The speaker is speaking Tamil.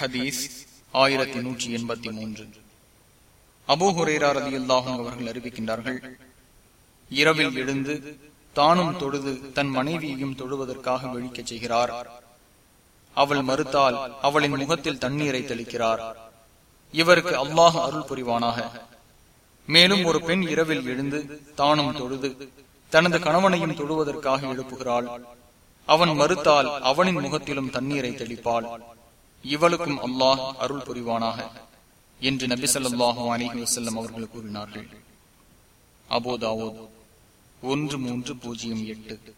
ஹதீஸ் ஆயிரத்தி நூற்றி எண்பத்தி மூன்று. அபோஹுரேரா ரதி அல்லாஹும் அவர்கள் அறிவிக்கின்றார்கள் இரவில் எழுந்து தானும் தொழுது தன் மனைவியையும் தொழுவதற்காக விழிக்கச் செய்கிறார். அவள் மறுத்தால் அவளின் முகத்தில் தண்ணீரை தெளிக்கிறார். இவருக்கு அல்லாஹ் அருள் புரிவானாக. மேலும் ஒரு பெண் இரவில் எழுந்து தானும் தொழுது தனது கணவனையும் தொழுவதற்காக எழுப்புகிறாள். அவன் மறுத்தால் அவனின் முகத்திலும் தண்ணீரை தெளிப்பாள். இவளுக்கும் அல்லாஹ் அருள் புரிவானாக என்று நபி சொல்லாஹு அலிஹி வசல்லம் அவர்கள் கூறினார்கள். அபோதாவோ ஒன்று மூன்று பூஜ்ஜியம் எட்டு.